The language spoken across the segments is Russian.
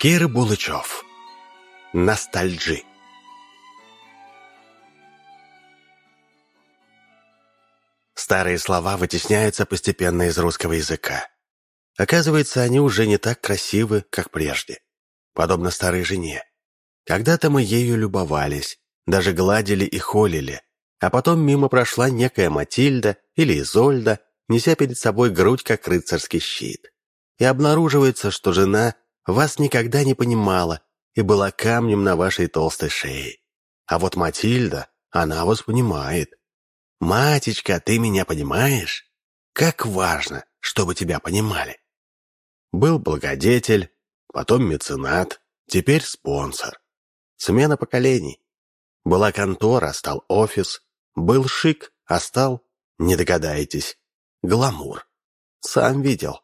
Кир Булычев. Ностальджи. Старые слова вытесняются постепенно из русского языка. Оказывается, они уже не так красивы, как прежде. Подобно старой жене. Когда-то мы ею любовались, даже гладили и холили, а потом мимо прошла некая Матильда или Изольда, неся перед собой грудь, как рыцарский щит. И обнаруживается, что жена вас никогда не понимала и была камнем на вашей толстой шее. А вот Матильда, она вас понимает. «Матечка, ты меня понимаешь? Как важно, чтобы тебя понимали!» Был благодетель, потом меценат, теперь спонсор. Смена поколений. Была контора, стал офис. Был шик, а стал, не догадаетесь, гламур. Сам видел.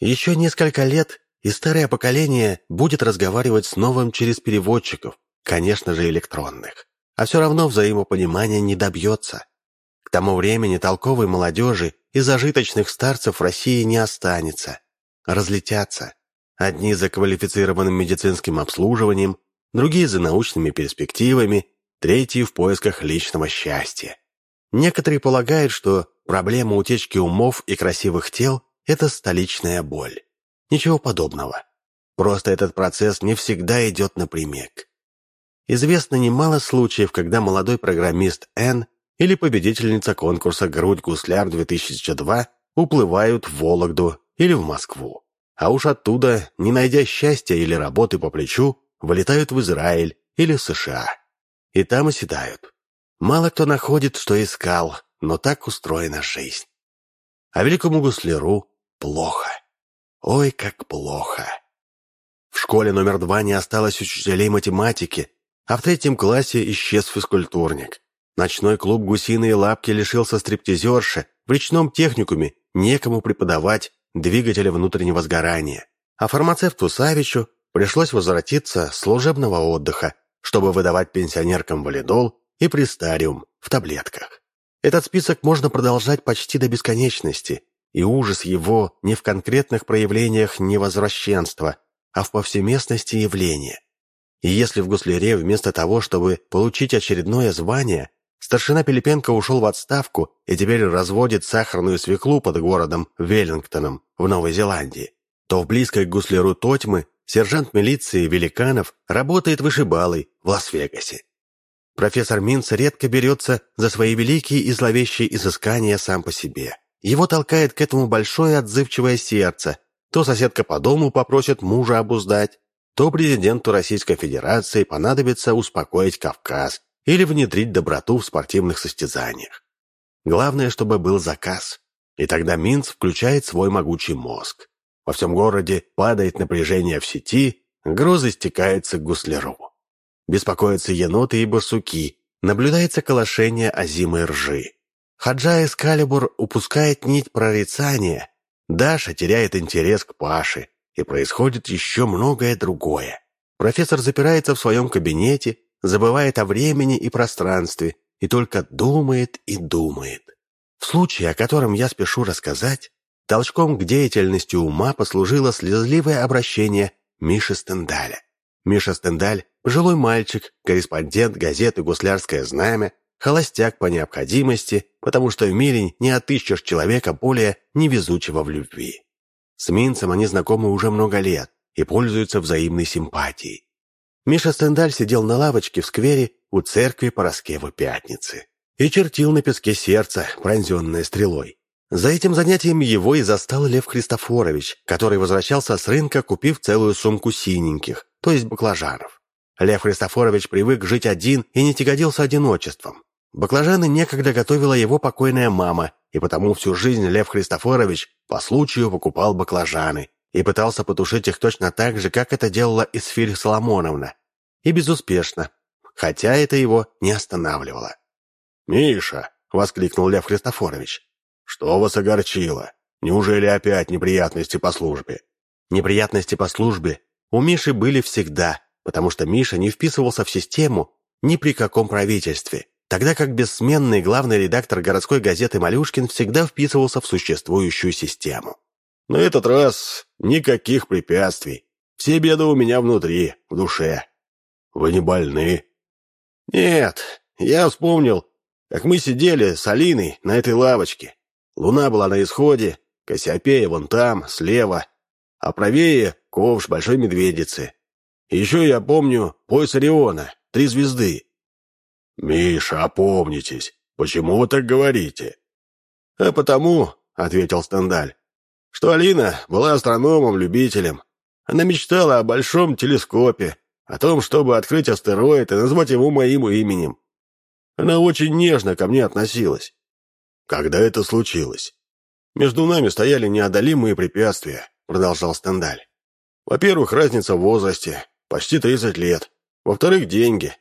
Еще несколько лет, и старое поколение будет разговаривать с новым через переводчиков, конечно же, электронных. А все равно взаимопонимания не добьется. К тому времени толковой молодежи и зажиточных старцев в России не останется. Разлетятся. Одни за квалифицированным медицинским обслуживанием, другие за научными перспективами, третьи в поисках личного счастья. Некоторые полагают, что проблема утечки умов и красивых тел – это столичная боль. Ничего подобного. Просто этот процесс не всегда идет напрямик. Известно немало случаев, когда молодой программист Н или победительница конкурса «Грудь Гусляр-2002» уплывают в Вологду или в Москву. А уж оттуда, не найдя счастья или работы по плечу, вылетают в Израиль или США. И там оседают. Мало кто находит, что искал, но так устроена жизнь. А великому гусляру плохо. Ой, как плохо. В школе номер два не осталось учителей математики, а в третьем классе исчез физкультурник. Ночной клуб «Гусиные лапки» лишился стриптизерши, в речном техникуме некому преподавать двигателя внутреннего сгорания. А фармацевту Савичу пришлось возвратиться с служебного отдыха, чтобы выдавать пенсионеркам валидол и престариум в таблетках. Этот список можно продолжать почти до бесконечности, и ужас его не в конкретных проявлениях невозвращенства, а в повсеместности явления. И если в Гусляре вместо того, чтобы получить очередное звание, старшина Пилипенко ушел в отставку и теперь разводит сахарную свеклу под городом Веллингтоном в Новой Зеландии, то в близкой к Гусляру Тотьмы сержант милиции Великанов работает вышибалой в Лас-Вегасе. Профессор Минц редко берется за свои великие и зловещие изыскания сам по себе. Его толкает к этому большое отзывчивое сердце. То соседка по дому попросит мужа обуздать, то президенту Российской Федерации понадобится успокоить Кавказ или внедрить доброту в спортивных состязаниях. Главное, чтобы был заказ. И тогда Минц включает свой могучий мозг. Во всем городе падает напряжение в сети, грозы стекаются к гусляру. Беспокоятся еноты и барсуки, наблюдается колошение озимой ржи. Хаджа Эскалибур упускает нить прорицания, Даша теряет интерес к Паше, и происходит еще многое другое. Профессор запирается в своем кабинете, забывает о времени и пространстве, и только думает и думает. В случае, о котором я спешу рассказать, толчком к деятельности ума послужило слезливое обращение Миши Стендаля. Миша Стендаль – пожилой мальчик, корреспондент газеты «Гуслярское знамя», холостяк по необходимости, потому что в мире не отыщешь человека более невезучего в любви. С Минцем они знакомы уже много лет и пользуются взаимной симпатией. Миша Стендаль сидел на лавочке в сквере у церкви Пороскевы Пятницы и чертил на песке сердце, пронзенное стрелой. За этим занятием его и застал Лев Христофорович, который возвращался с рынка, купив целую сумку синеньких, то есть баклажанов. Лев Христофорович привык жить один и не тяготился одиночеством. Баклажаны некогда готовила его покойная мама, и потому всю жизнь Лев Христофорович по случаю покупал баклажаны и пытался потушить их точно так же, как это делала Исфирь Соломоновна. И безуспешно, хотя это его не останавливало. «Миша!» — воскликнул Лев Христофорович. «Что вас огорчило? Неужели опять неприятности по службе?» Неприятности по службе у Миши были всегда, потому что Миша не вписывался в систему ни при каком правительстве тогда как бессменный главный редактор городской газеты Малюшкин всегда вписывался в существующую систему. «На этот раз никаких препятствий», Все беды у меня внутри, в душе. Вы не больны?» «Нет, я вспомнил, как мы сидели с Алиной на этой лавочке. Луна была на исходе, Кассиопея вон там, слева, а правее — ковш Большой Медведицы. Еще я помню пояс Ориона, три звезды». «Миша, опомнитесь, почему вы так говорите?» «А потому», — ответил Стендаль, — «что Алина была астрономом-любителем. Она мечтала о большом телескопе, о том, чтобы открыть астероид и назвать его моим именем. Она очень нежно ко мне относилась. Когда это случилось? Между нами стояли неодолимые препятствия, продолжал Стендаль. Во-первых, разница в возрасте, почти 30 лет. Во-вторых, деньги.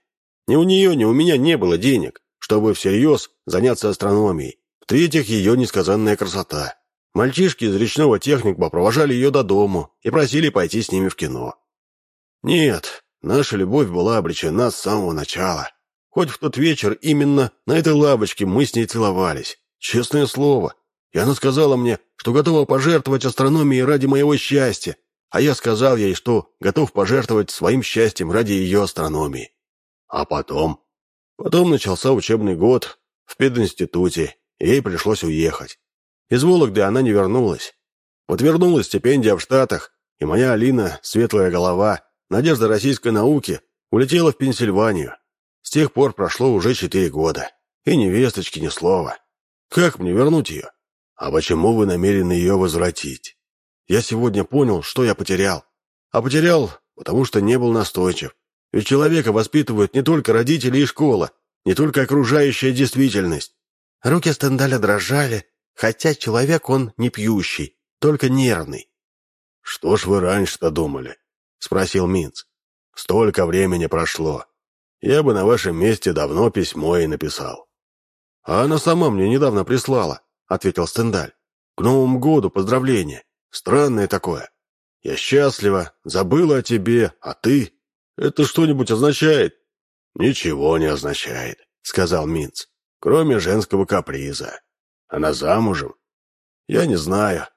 Ни у нее, ни у меня не было денег, чтобы всерьез заняться астрономией. В-третьих, ее несказанная красота. Мальчишки из речного техникума провожали ее до дому и просили пойти с ними в кино. Нет, наша любовь была обречена с самого начала. Хоть в тот вечер именно на этой лавочке мы с ней целовались. Честное слово. И она сказала мне, что готова пожертвовать астрономией ради моего счастья. А я сказал ей, что готов пожертвовать своим счастьем ради ее астрономии. А потом? Потом начался учебный год в пединституте, и ей пришлось уехать. Из Вологды она не вернулась. Вот вернулась стипендия в Штатах, и моя Алина, светлая голова, надежда российской науки, улетела в Пенсильванию. С тех пор прошло уже четыре года. И ни весточки, ни слова. Как мне вернуть ее? А почему вы намерены ее возвратить? Я сегодня понял, что я потерял. А потерял, потому что не был настойчив. Ведь человека воспитывают не только родители и школа, не только окружающая действительность. Руки Стендаля дрожали, хотя человек он не пьющий, только нервный. «Что ж вы раньше-то думали?» — спросил Минц. «Столько времени прошло. Я бы на вашем месте давно письмо и написал». «А она сама мне недавно прислала», — ответил Стендаль. «К Новому году поздравление. Странное такое. Я счастлива, забыла о тебе, а ты? Это что-нибудь означает?» «Ничего не означает», — сказал Минц, «кроме женского каприза. Она замужем?» «Я не знаю.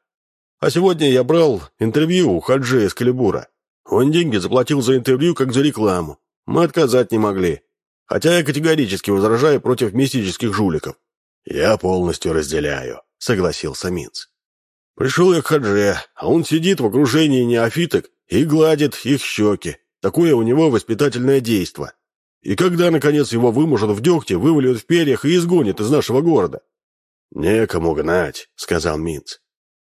А сегодня я брал интервью у Хаджи Эскалибура. Он деньги заплатил за интервью, как за рекламу. Мы отказать не могли. Хотя я категорически возражаю против мистических жуликов. Я полностью разделяю, согласился Минц. Пришел я к Хадже, а он сидит в окружении неофиток и гладит их щеки. Такое у него воспитательное действо. И когда, наконец, его выможен в дегте, вывалят в перьях и изгонят из нашего города? «Некому гнать», — сказал Минц.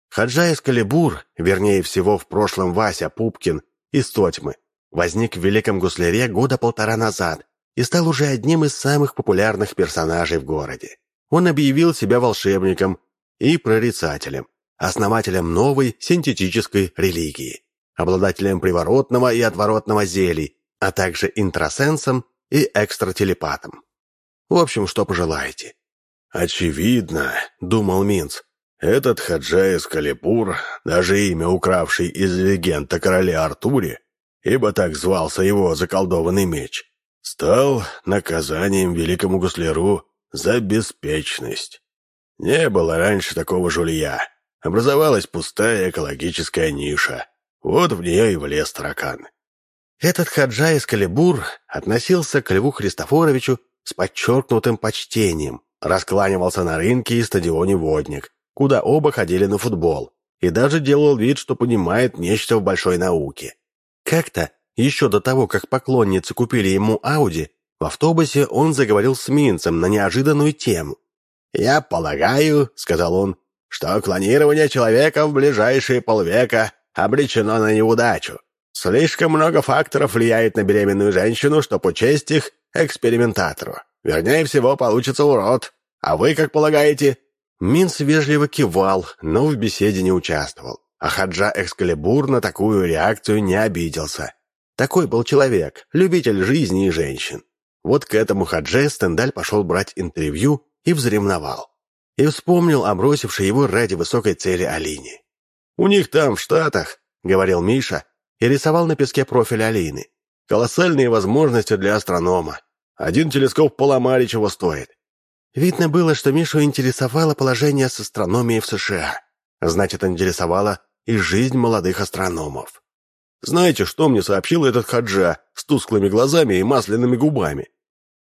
Хаджа из Калибур, вернее всего в прошлом Вася Пупкин, из Тотьмы, возник в Великом Гусляре года полтора назад и стал уже одним из самых популярных персонажей в городе. Он объявил себя волшебником и прорицателем, основателем новой синтетической религии, обладателем приворотного и отворотного зелий, а также интросенсом и экстрателепатом. В общем, что пожелаете. «Очевидно», — думал Минц, — «этот Хаджа из Калипур, даже имя укравший из легенд о короле Артуре, ибо так звался его заколдованный меч, стал наказанием великому гусляру за беспечность. Не было раньше такого жулья. Образовалась пустая экологическая ниша. Вот в нее и влез таракан. Этот хаджа из Калибур относился к Льву Христофоровичу с подчеркнутым почтением, раскланивался на рынке и стадионе «Водник», куда оба ходили на футбол, и даже делал вид, что понимает нечто в большой науке. Как-то, еще до того, как поклонницы купили ему Ауди, в автобусе он заговорил с Минцем на неожиданную тему. «Я полагаю», — сказал он, — «что клонирование человека в ближайшие полвека обречено на неудачу. Слишком много факторов влияет на беременную женщину, чтобы учесть их экспериментатору. Вернее всего, получится урод. А вы как полагаете?» Минц вежливо кивал, но в беседе не участвовал. А Хаджа Экскалибур на такую реакцию не обиделся. Такой был человек, любитель жизни и женщин. Вот к этому Хадже Стендаль пошел брать интервью и взремновал. И вспомнил о бросившей его ради высокой цели Алине. «У них там, в Штатах», — говорил Миша, и рисовал на песке профиль Алины. «Колоссальные возможности для астронома. Один телескоп поломали, чего стоит». Видно было, что Мишу интересовало положение с астрономией в США. Значит, интересовало и жизнь молодых астрономов. Знаете, что мне сообщил этот хаджа с тусклыми глазами и масляными губами?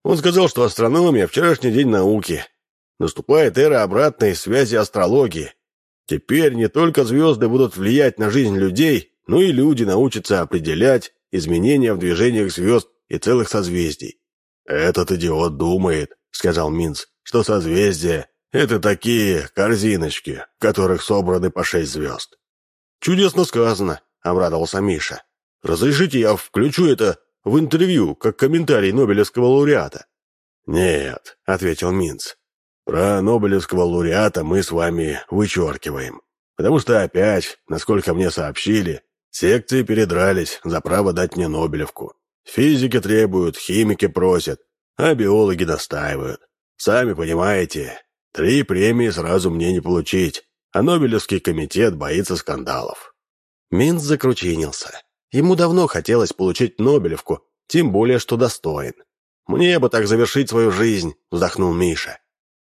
Он сказал, что астрономия – вчерашний день науки. Наступает эра обратной связи астрологии. Теперь не только звезды будут влиять на жизнь людей, но и люди научатся определять изменения в движениях звезд и целых созвездий. «Этот идиот думает», — сказал Минц, — «что созвездия — это такие корзиночки, в которых собраны по шесть звезд». «Чудесно сказано», — обрадовался Миша. «Разрешите я включу это в интервью, как комментарий Нобелевского лауреата?» «Нет», — ответил Минц. «Про Нобелевского лауреата мы с вами вычеркиваем. Потому что опять, насколько мне сообщили, секции передрались за право дать мне Нобелевку. Физики требуют, химики просят, а биологи настаивают. Сами понимаете, три премии сразу мне не получить, а Нобелевский комитет боится скандалов». Минц закручинился. Ему давно хотелось получить Нобелевку, тем более, что достоин. «Мне бы так завершить свою жизнь», — вздохнул Миша.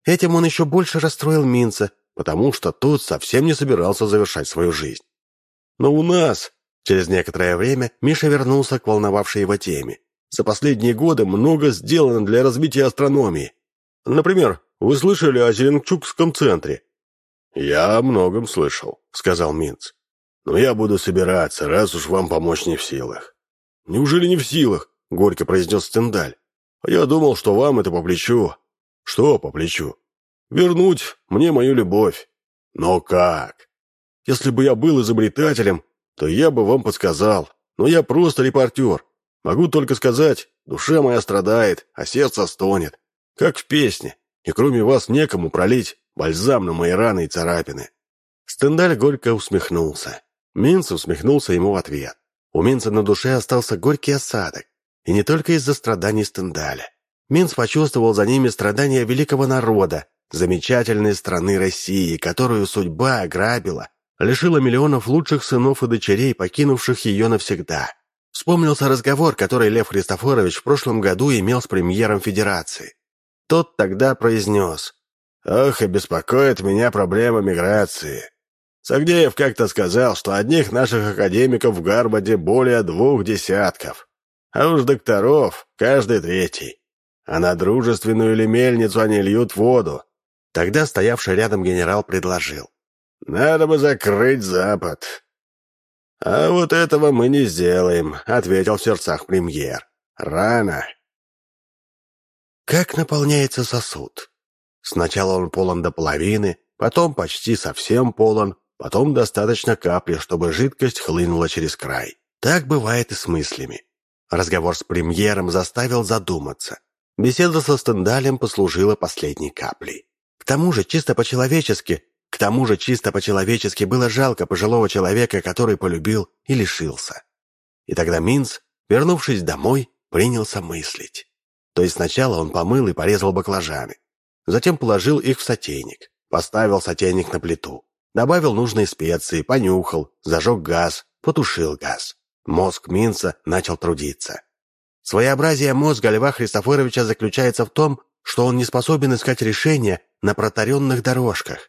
Этим он еще больше расстроил Минца, потому что тот совсем не собирался завершать свою жизнь. Но у нас... Через некоторое время Миша вернулся к волновавшей его теме. За последние годы много сделано для развития астрономии. Например, вы слышали о Зеленчукском центре? «Я о многом слышал», — сказал Минц. Но я буду собираться, раз уж вам помочь не в силах». «Неужели не в силах?» — горько произнес Стендаль. «А я думал, что вам это по плечу». «Что по плечу?» «Вернуть мне мою любовь». «Но как?» «Если бы я был изобретателем, то я бы вам подсказал. Но я просто репортер. Могу только сказать, душа моя страдает, а сердце стонет. Как в песне. И кроме вас некому пролить бальзам на мои раны и царапины». Стендаль горько усмехнулся. Минц усмехнулся ему в ответ. У Минца на душе остался горький осадок. И не только из-за страданий Стендаля. Минц почувствовал за ними страдания великого народа, замечательной страны России, которую судьба ограбила, лишила миллионов лучших сынов и дочерей, покинувших ее навсегда. Вспомнился разговор, который Лев Христофорович в прошлом году имел с премьером Федерации. Тот тогда произнес «Ох, и беспокоит меня проблема миграции. Сагдеев как-то сказал, что одних наших академиков в Гарварде более двух десятков, а уж докторов каждый третий. А на дружественную или мельницу они льют воду. Тогда стоявший рядом генерал предложил. «Надо бы закрыть Запад». «А вот этого мы не сделаем», — ответил в сердцах премьер. «Рано». Как наполняется сосуд? Сначала он полон до половины, потом почти совсем полон, Потом достаточно капли, чтобы жидкость хлынула через край. Так бывает и с мыслями. Разговор с премьером заставил задуматься. Беседа со Стендалем послужила последней каплей. К тому же, чисто по-человечески, к тому же чисто по-человечески было жалко пожилого человека, который полюбил и лишился. И тогда Минц, вернувшись домой, принялся мыслить. То есть сначала он помыл и порезал баклажаны. Затем положил их в сотейник, поставил сотейник на плиту. Добавил нужные специи, понюхал, зажег газ, потушил газ. Мозг Минца начал трудиться. Своеобразие мозга Льва Христофоровича заключается в том, что он не способен искать решения на протаренных дорожках.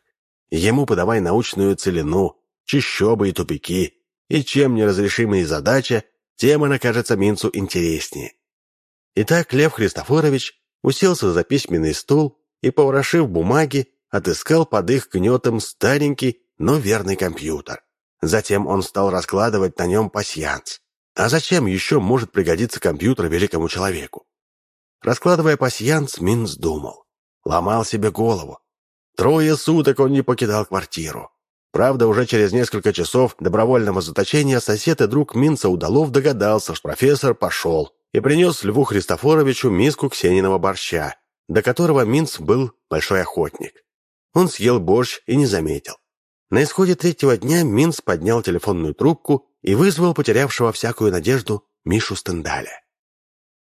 Ему подавай научную целину, чищобы и тупики, и чем неразрешимая задача, тем она кажется Минцу интереснее. Итак, Лев Христофорович уселся за письменный стул и, поворошив бумаги, отыскал под их гнетом старенький, но верный компьютер. Затем он стал раскладывать на нем пасьянс. А зачем еще может пригодиться компьютер великому человеку? Раскладывая пасьянс, Минц думал. Ломал себе голову. Трое суток он не покидал квартиру. Правда, уже через несколько часов добровольного заточения сосед и друг Минца Удалов догадался, что профессор пошел и принес Льву Христофоровичу миску ксениного борща, до которого Минц был большой охотник. Он съел борщ и не заметил. На исходе третьего дня Минц поднял телефонную трубку и вызвал потерявшего всякую надежду Мишу Стендаля.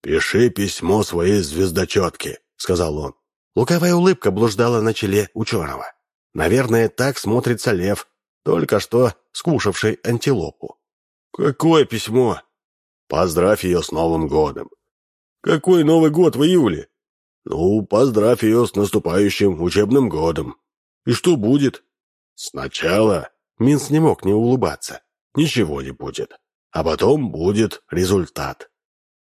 «Пиши письмо своей звездочетке», — сказал он. Луковая улыбка блуждала на челе ученого. Наверное, так смотрится лев, только что скушавший антилопу. «Какое письмо?» «Поздравь ее с Новым годом». «Какой Новый год в июле?» «Ну, поздравь ее с наступающим учебным годом». «И что будет?» «Сначала...» Минц не мог не улыбаться. «Ничего не будет. а потом будет результат».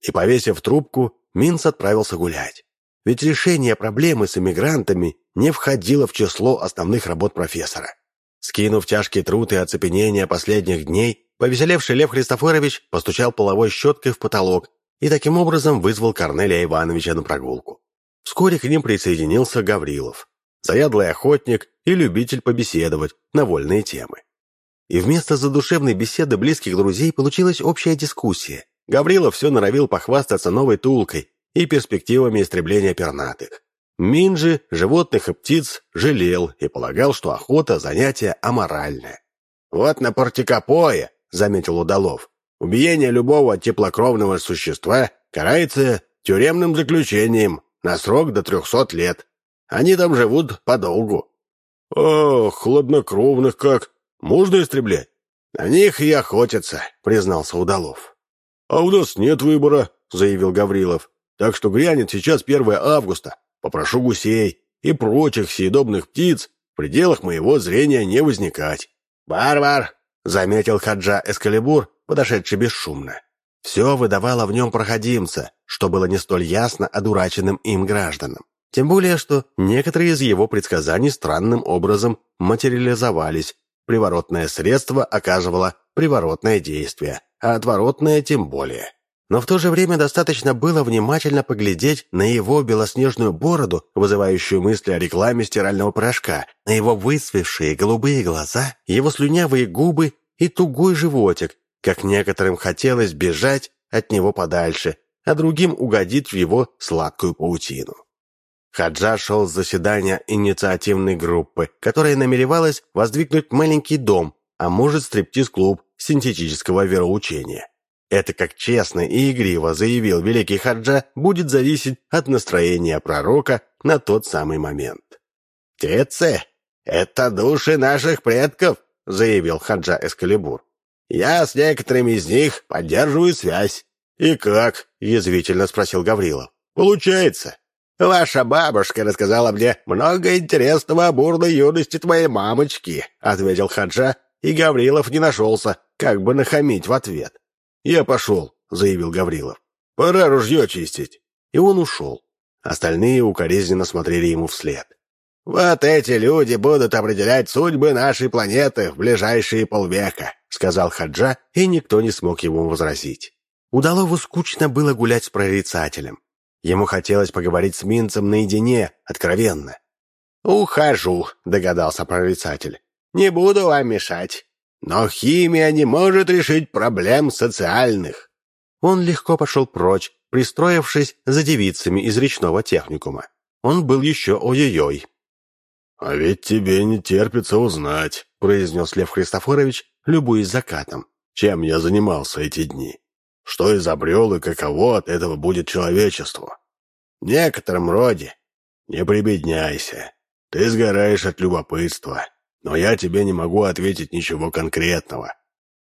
И, повесив трубку, Минц отправился гулять. Ведь решение проблемы с эмигрантами не входило в число основных работ профессора. Скинув тяжкий труд и оцепенение последних дней, повеселевший Лев Христофорович постучал половой щеткой в потолок и таким образом вызвал Корнелия Ивановича на прогулку. Вскоре к ним присоединился Гаврилов, заядлый охотник и любитель побеседовать на вольные темы. И вместо задушевной беседы близких друзей получилась общая дискуссия. Гаврилов все норовил похвастаться новой тулкой и перспективами истребления пернатых. Минджи животных и птиц жалел и полагал, что охота – занятие аморальное. «Вот на Портикопое», – заметил Удалов, – «убиение любого теплокровного существа карается тюремным заключением на срок до трехсот лет. Они там живут подолгу». «Ох, хладнокровных как! Можно истреблять?» «На них и охотятся», — признался Удалов. «А у нас нет выбора», — заявил Гаврилов. «Так что грянет сейчас 1 августа. Попрошу гусей и прочих съедобных птиц в пределах моего зрения не возникать». «Варвар!» — заметил Хаджа Эскалибур, подошедший бесшумно. Все выдавало в нем проходимца, что было не столь ясно одураченным им гражданам. Тем более, что некоторые из его предсказаний странным образом материализовались. Приворотное средство оказывало приворотное действие, а отворотное тем более. Но в то же время достаточно было внимательно поглядеть на его белоснежную бороду, вызывающую мысли о рекламе стирального порошка, на его высвевшие голубые глаза, его слюнявые губы и тугой животик, как некоторым хотелось бежать от него подальше, а другим угодить в его сладкую паутину. Хаджа шел с заседания инициативной группы, которая намеревалась воздвигнуть маленький дом, а может стриптиз-клуб синтетического вероучения. Это, как честно и игриво заявил великий Хаджа, будет зависеть от настроения пророка на тот самый момент. «Теце, это души наших предков», — заявил Хаджа Эскалибур. «Я с некоторыми из них поддерживаю связь». «И как?» — язвительно спросил Гаврилов. «Получается». «Ваша бабушка рассказала мне много интересного о бурной юности твоей мамочки», — ответил Хаджа, и Гаврилов не нашелся, как бы нахамить в ответ. «Я пошел», — заявил Гаврилов. «Пора ружье чистить». И он ушел. Остальные укоризненно смотрели ему вслед. «Вот эти люди будут определять судьбы нашей планеты в ближайшие полвека», — сказал Хаджа, и никто не смог ему возразить. Удалову скучно было гулять с прорицателем. Ему хотелось поговорить с Минцем наедине, откровенно. «Ухожу», — догадался прорицатель. «Не буду вам мешать. Но химия не может решить проблем социальных. Он легко пошел прочь, пристроившись за девицами из речного техникума. Он был еще ой-ой-ой. «А ведь тебе не терпится узнать», — произнес Лев Христофорович, любуясь закатом, чем я занимался эти дни. Что изобрел и каково от этого будет человечеству? В некотором роде. Не прибедняйся. Ты сгораешь от любопытства но я тебе не могу ответить ничего конкретного.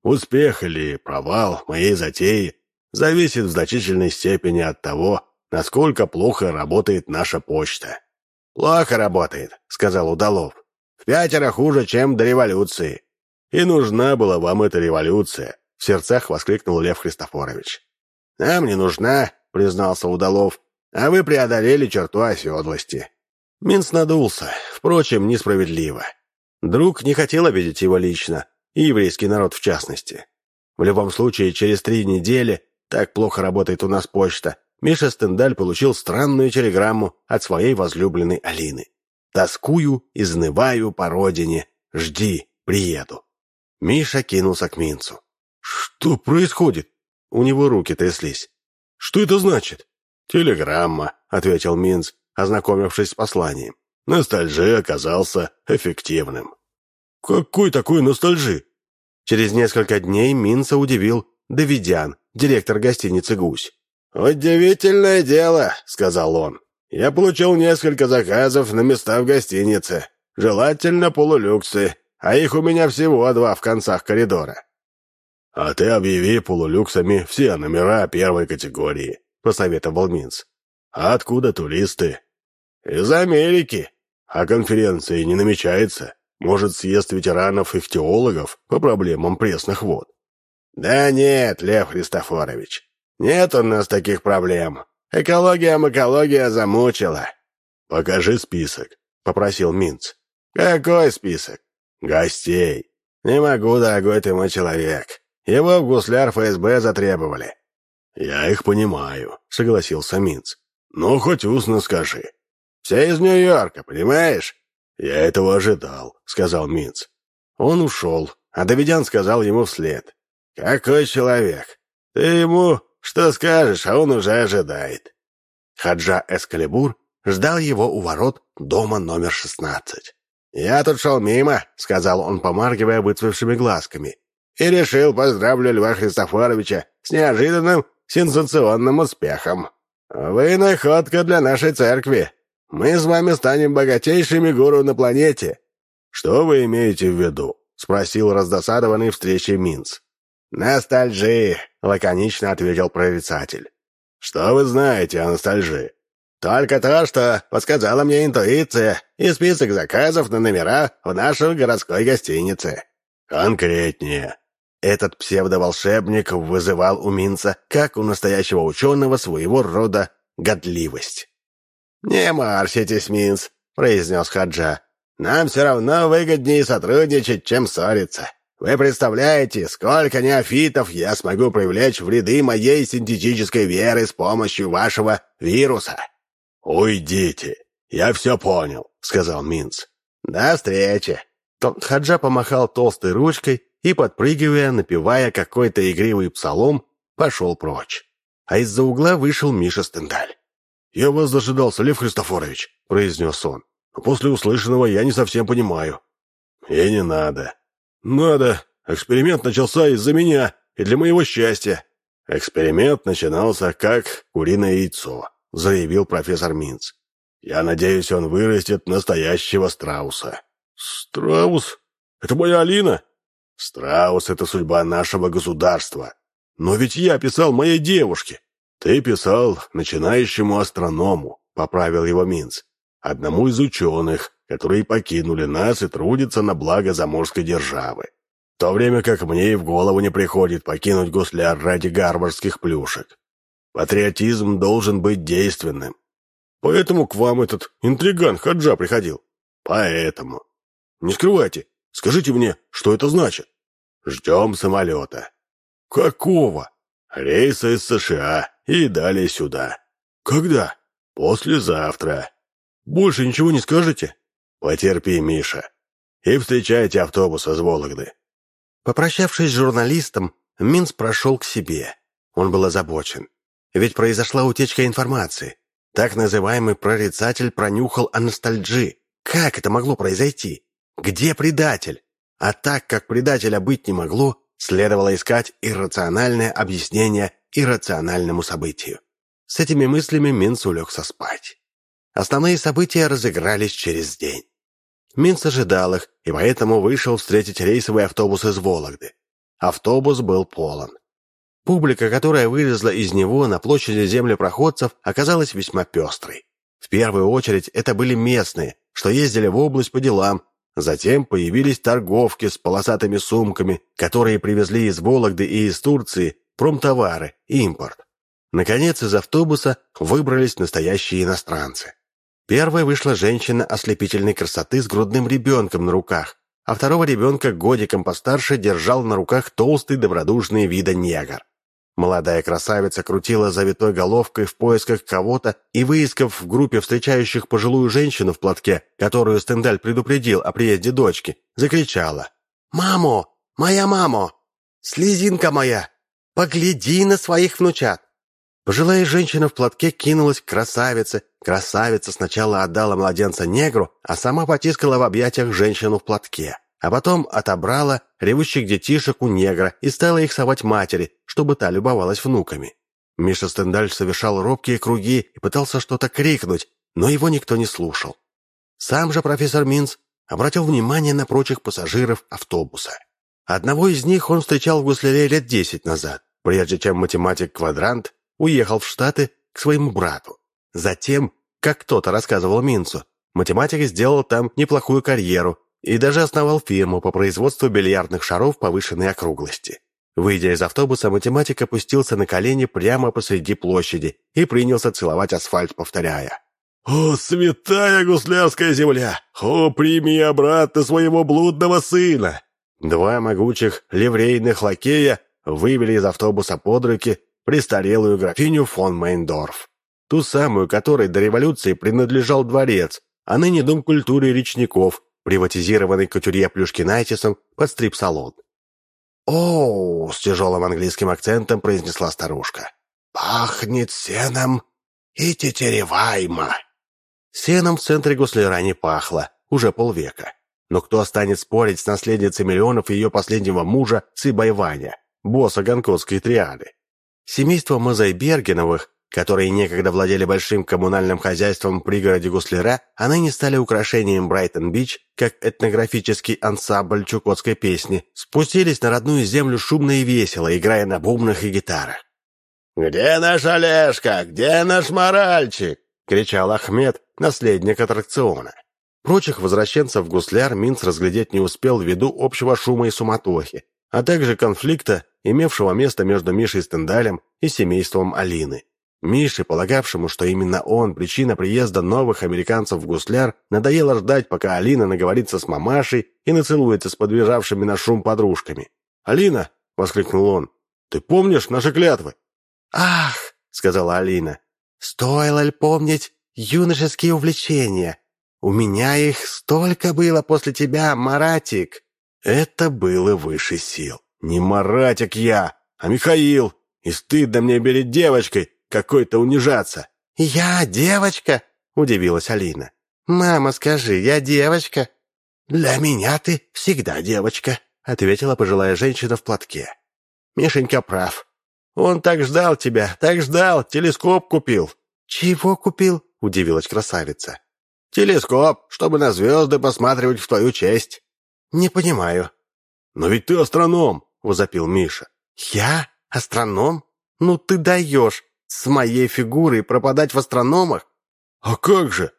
Успех или провал моей затеи зависит в значительной степени от того, насколько плохо работает наша почта. «Плохо работает», — сказал Удалов. «В пятеро хуже, чем до революции». «И нужна была вам эта революция», — в сердцах воскликнул Лев Христофорович. «Нам не нужна», — признался Удалов, «а вы преодолели черту оседлости». Минц надулся, впрочем, несправедливо. Друг не хотел обидеть его лично, и еврейский народ в частности. В любом случае, через три недели, так плохо работает у нас почта, Миша Стендаль получил странную телеграмму от своей возлюбленной Алины. «Тоскую, изнываю по родине. Жди, приеду». Миша кинулся к Минцу. «Что происходит?» У него руки тряслись. «Что это значит?» «Телеграмма», — ответил Минц, ознакомившись с посланием. Ностальжи оказался эффективным. «Какой такой ностальжи?» Через несколько дней Минца удивил Давидян, директор гостиницы «Гусь». «Удивительное дело», — сказал он. «Я получил несколько заказов на места в гостинице. Желательно полулюксы, а их у меня всего два в концах коридора». «А ты объяви полулюксами все номера первой категории», — посоветовал Минц. «А откуда туристы?» «Из Америки», а конференции не намечается. Может, съезд ветеранов и ихтиологов по проблемам пресных вод. «Да нет, Лев Христофорович, нет у нас таких проблем. Экология-макология замучила». «Покажи список», — попросил Минц. «Какой список?» «Гостей. Не могу, дорогой ты мой человек. Его в гусляр ФСБ затребовали». «Я их понимаю», — согласился Минц. «Ну, хоть устно скажи». «Все из Нью-Йорка, понимаешь?» «Я этого ожидал», — сказал Минц. Он ушел, а Давидян сказал ему вслед. «Какой человек? Ты ему что скажешь, а он уже ожидает». Хаджа Эскалибур ждал его у ворот дома номер шестнадцать. «Я тут шел мимо», — сказал он, помаргивая выцвевшими глазками, «и решил поздравлю Льва Христофоровича с неожиданным сенсационным успехом. Вы находка для нашей церкви. Мы с вами станем богатейшими гуру на планете». «Что вы имеете в виду?» — спросил раздосадованный встречей Минц. «Ностальжи», — лаконично ответил прорицатель. «Что вы знаете о ностальжи?» «Только то, что подсказала мне интуиция и список заказов на номера в нашей городской гостинице». «Конкретнее». Этот псевдоволшебник вызывал у Минца, как у настоящего ученого, своего рода годливость. «Не морщитесь, Минц», — произнес Хаджа. «Нам все равно выгоднее сотрудничать, чем ссориться. Вы представляете, сколько неофитов я смогу привлечь в ряды моей синтетической веры с помощью вашего вируса?» «Уйдите! Я все понял», — сказал Минц. «До встречи!» Хаджа помахал толстой ручкой и, подпрыгивая, напевая какой-то игривый псалом, пошел прочь. А из-за угла вышел Миша Стендаль. «Я вас дожидался, Лев Христофорович», — произнес он. «После услышанного я не совсем понимаю». «И не надо». «Надо. Эксперимент начался из-за меня и для моего счастья». «Эксперимент начинался как куриное яйцо», — заявил профессор Минц. «Я надеюсь, он вырастет настоящего страуса». «Страус? Это моя Алина?» «Страус — это судьба нашего государства. Но ведь я писал моей девушке». «Ты писал начинающему астроному», — поправил его Минц. «Одному из ученых, которые покинули нас и трудятся на благо заморской державы. В то время как мне и в голову не приходит покинуть гусляр ради гарвардских плюшек. Патриотизм должен быть действенным. Поэтому к вам этот интриган Хаджа приходил. Поэтому. Не скрывайте. Скажите мне, что это значит? Ждем самолета. Какого? Рейса из США и далее сюда. Когда? Послезавтра. Больше ничего не скажете? Потерпи, Миша. И встречайте автобус из Вологды. Попрощавшись с журналистом, Минц прошел к себе. Он был озабочен. Ведь произошла утечка информации. Так называемый прорицатель пронюхал о ностальджи. Как это могло произойти? Где предатель? А так как предателя быть не могло, следовало искать иррациональное объяснение иррациональному событию. С этими мыслями Минц улегся спать. Основные события разыгрались через день. Минц ожидал их, и поэтому вышел встретить рейсовый автобус из Вологды. Автобус был полон. Публика, которая вылезла из него на площади землепроходцев, оказалась весьма пестрой. В первую очередь это были местные, что ездили в область по делам, затем появились торговки с полосатыми сумками, которые привезли из Вологды и из Турции промтовары, импорт. Наконец из автобуса выбрались настоящие иностранцы. Первой вышла женщина ослепительной красоты с грудным ребенком на руках, а второго ребенка годиком постарше держал на руках толстый добродушный вида негр. Молодая красавица крутила завитой головкой в поисках кого-то и, выискав в группе встречающих пожилую женщину в платке, которую Стендаль предупредил о приезде дочки, закричала. «Мамо! Моя мамо! Слезинка моя! Погляди на своих внучат!» Пожилая женщина в платке кинулась к красавице. Красавица сначала отдала младенца негру, а сама потискала в объятиях женщину в платке а потом отобрала ревущих детишек у негра и стала их совать матери, чтобы та любовалась внуками. Миша Стендаль совершал робкие круги и пытался что-то крикнуть, но его никто не слушал. Сам же профессор Минц обратил внимание на прочих пассажиров автобуса. Одного из них он встречал в Гусляре лет десять назад, прежде чем математик-квадрант уехал в Штаты к своему брату. Затем, как кто-то рассказывал Минцу, математик сделал там неплохую карьеру и даже основал фирму по производству бильярдных шаров повышенной округлости. Выйдя из автобуса, математик опустился на колени прямо посреди площади и принялся целовать асфальт, повторяя. «О, святая гуслярская земля! О, прими обратно своего блудного сына!» Два могучих ливрейных лакея вывели из автобуса под руки престарелую графиню фон Мейндорф. Ту самую, которой до революции принадлежал дворец, а ныне Дом культуры речников, приватизированный кутюрье Плюшкинайтисом под стрип-салон. «О, с тяжелым английским акцентом произнесла старушка. «Пахнет сеном и тетеревайма». Сеном в центре Гусляра не пахло, уже полвека. Но кто станет спорить с наследницей миллионов ее последнего мужа Цибайваня, босса гонконгской триады? Семейство Мозайбергеновых, которые некогда владели большим коммунальным хозяйством в пригороде Гусляра, а ныне стали украшением Брайтон-Бич, как этнографический ансамбль чукотской песни, спустились на родную землю шумно и весело, играя на бубнах и гитарах. «Где наш Олежка? Где наш моральчик?» — кричал Ахмед, наследник аттракциона. Прочих возвращенцев в гусляр Минц разглядеть не успел ввиду общего шума и суматохи, а также конфликта, имевшего место между Мишей Стендалем и семейством Алины. Мише, полагавшему, что именно он причина приезда новых американцев в гусляр, надоело ждать, пока Алина наговорится с мамашей и нацелуется с подбежавшими на шум подружками. «Алина!» — воскликнул он. «Ты помнишь наши клятвы?» «Ах!» — сказала Алина. «Стоило ли помнить юношеские увлечения? У меня их столько было после тебя, Маратик!» Это было выше сил. Не Маратик я, а Михаил. И стыдно мне перед девочкой какой-то унижаться. «Я девочка?» — удивилась Алина. «Мама, скажи, я девочка?» «Для меня ты всегда девочка», — ответила пожилая женщина в платке. «Мишенька прав. Он так ждал тебя, так ждал, телескоп купил». «Чего купил?» — удивилась красавица. «Телескоп, чтобы на звезды посматривать в твою честь». «Не понимаю». «Но ведь ты астроном», — возопил Миша. «Я? Астроном? Ну ты даешь! С моей фигурой пропадать в астрономах? А как же?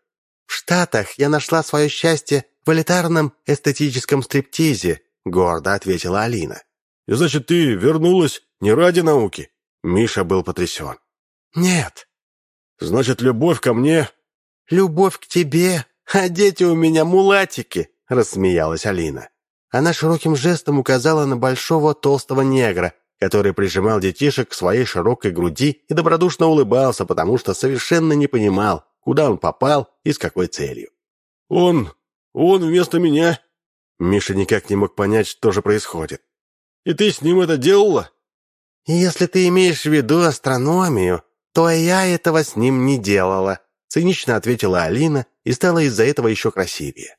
В Штатах я нашла свое счастье в элитарном эстетическом стриптизе, гордо ответила Алина. И значит, ты вернулась не ради науки? Миша был потрясен. Нет. Значит, любовь ко мне... Любовь к тебе, а дети у меня мулатики, рассмеялась Алина. Она широким жестом указала на большого толстого негра, который прижимал детишек к своей широкой груди и добродушно улыбался, потому что совершенно не понимал, куда он попал и с какой целью. «Он... он вместо меня...» Миша никак не мог понять, что же происходит. «И ты с ним это делала?» «Если ты имеешь в виду астрономию, то я этого с ним не делала», цинично ответила Алина и стала из-за этого еще красивее.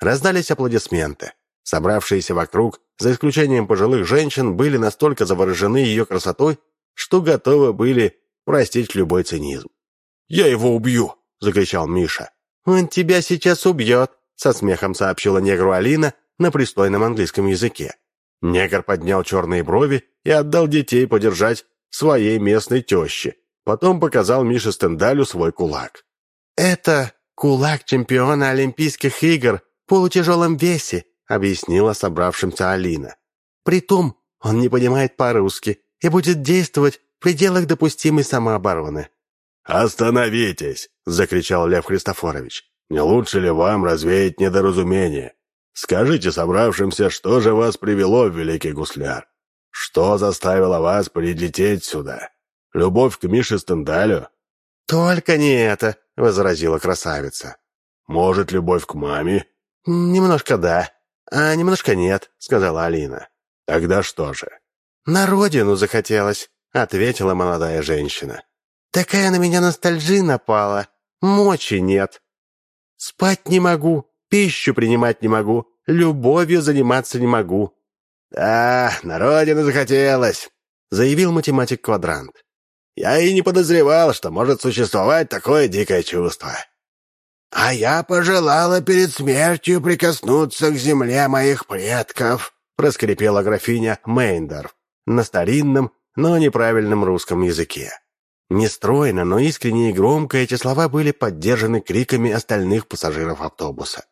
Раздались аплодисменты. Собравшиеся вокруг, за исключением пожилых женщин, были настолько заворожены ее красотой, что готовы были простить любой цинизм. «Я его убью!» — закричал Миша. «Он тебя сейчас убьет!» — со смехом сообщила негру Алина на пристойном английском языке. Негр поднял черные брови и отдал детей подержать своей местной теще. Потом показал Мише Стендалю свой кулак. «Это кулак чемпиона Олимпийских игр в полутяжелом весе», — объяснила собравшимся Алина. «Притом он не понимает по-русски и будет действовать в пределах допустимой самообороны». «Остановитесь!» — закричал Лев Христофорович. «Не лучше ли вам развеять недоразумение? Скажите собравшимся, что же вас привело в Великий Гусляр? Что заставило вас прилететь сюда? Любовь к Мише Стендалю?» «Только не это!» — возразила красавица. «Может, любовь к маме?» «Немножко да», «А немножко нет», — сказала Алина. «Тогда что же?» «На родину захотелось», — ответила молодая женщина. «Такая на меня ностальжи напала. Мочи нет. Спать не могу, пищу принимать не могу, любовью заниматься не могу». «Да, на родину захотелось», — заявил математик-квадрант. «Я и не подозревал, что может существовать такое дикое чувство». «А я пожелала перед смертью прикоснуться к земле моих предков», проскрипела графиня Мейндорф на старинном, но неправильном русском языке. Нестройно, но искренне и громко эти слова были поддержаны криками остальных пассажиров автобуса.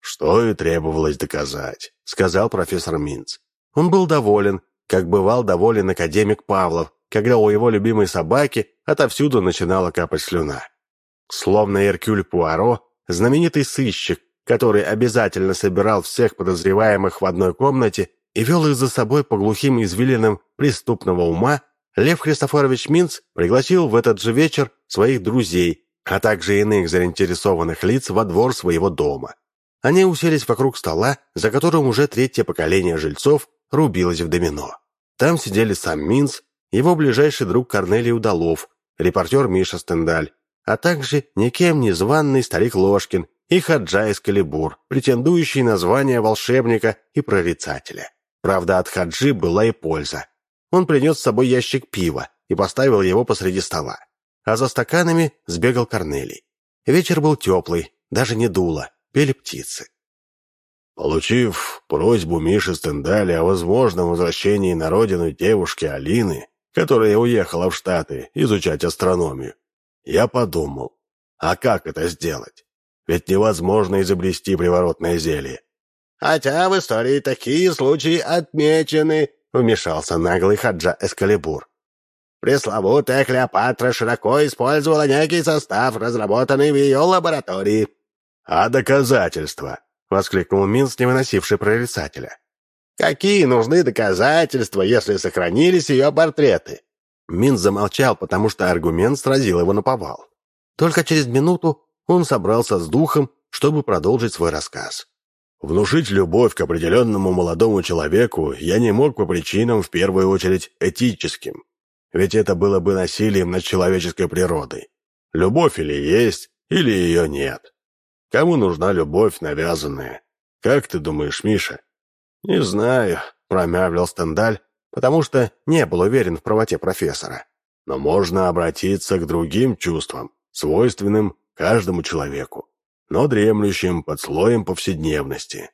«Что и требовалось доказать», — сказал профессор Минц. Он был доволен, как бывал доволен академик Павлов, когда у его любимой собаки отовсюду начинала капать слюна. Словно Эркюль Пуаро, знаменитый сыщик, который обязательно собирал всех подозреваемых в одной комнате и вел их за собой по глухим извилинам преступного ума, Лев Христофорович Минц пригласил в этот же вечер своих друзей, а также иных заинтересованных лиц во двор своего дома. Они уселись вокруг стола, за которым уже третье поколение жильцов рубилось в домино. Там сидели сам Минц, его ближайший друг Корнелий Удалов, репортер Миша Стендаль, а также никем не званный старик Ложкин и Хаджа Эскалибур, претендующий на звание волшебника и прорицателя. Правда, от Хаджи была и польза. Он принес с собой ящик пива и поставил его посреди стола. А за стаканами сбегал Корнелий. Вечер был теплый, даже не дуло, пели птицы. Получив просьбу Миши Стендаля о возможном возвращении на родину девушки Алины, которая уехала в Штаты изучать астрономию, я подумал, а как это сделать? Ведь невозможно изобрести приворотное зелье. «Хотя в истории такие случаи отмечены», — вмешался наглый Хаджа Эскалибур. «Пресловутая Клеопатра широко использовала некий состав, разработанный в ее лаборатории». «А доказательства?» — воскликнул Минс, не выносивший прорицателя. «Какие нужны доказательства, если сохранились ее портреты?» Минс замолчал, потому что аргумент сразил его на повал. Только через минуту он собрался с духом, чтобы продолжить свой рассказ. Внушить любовь к определенному молодому человеку я не мог по причинам, в первую очередь, этическим. Ведь это было бы насилием над человеческой природой. Любовь или есть, или ее нет. Кому нужна любовь навязанная? Как ты думаешь, Миша? Не знаю, промямлил Стендаль, потому что не был уверен в правоте профессора. Но можно обратиться к другим чувствам, свойственным каждому человеку, но дремлющим под слоем повседневности.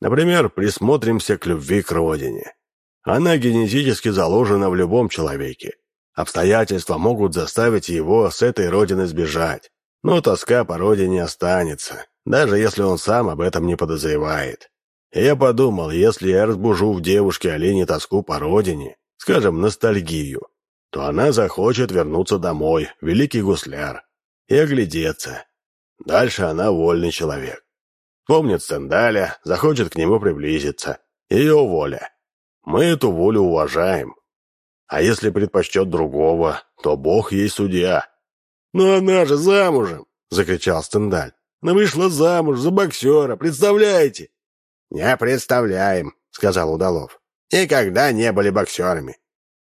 Например, присмотримся к любви к родине. Она генетически заложена в любом человеке. Обстоятельства могут заставить его с этой родины сбежать, но тоска по родине останется, даже если он сам об этом не подозревает. Я подумал, если я разбужу в девушке Олене тоску по родине, скажем, ностальгию, то она захочет вернуться домой, великий гусляр, и оглядеться. Дальше она вольный человек. Помнит Стендаля, захочет к нему приблизиться. Ее воля. Мы эту волю уважаем. А если предпочтет другого, то Бог ей судья. «Но она же замужем!» — закричал Стендаль. «Она вышла замуж за боксера, представляете?» «Не представляем», — сказал Удалов. «Никогда не были боксерами».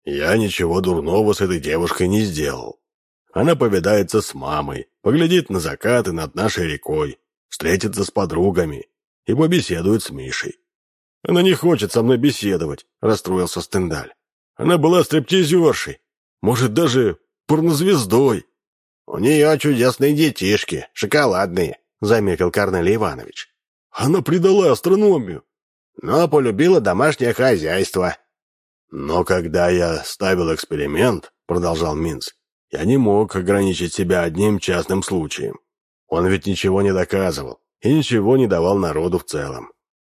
«Я ничего дурного с этой девушкой не сделал. Она повидается с мамой, поглядит на закаты над нашей рекой, встретится с подругами и побеседует с Мишей». «Она не хочет со мной беседовать», — расстроился Стендаль. «Она была стриптизершей, может, даже порнозвездой». «У нее чудесные детишки, шоколадные», — заметил Корнелий Иванович. «Она предала астрономию». «Но полюбила домашнее хозяйство». «Но когда я ставил эксперимент», — продолжал Минц, «я не мог ограничить себя одним частным случаем. Он ведь ничего не доказывал и ничего не давал народу в целом.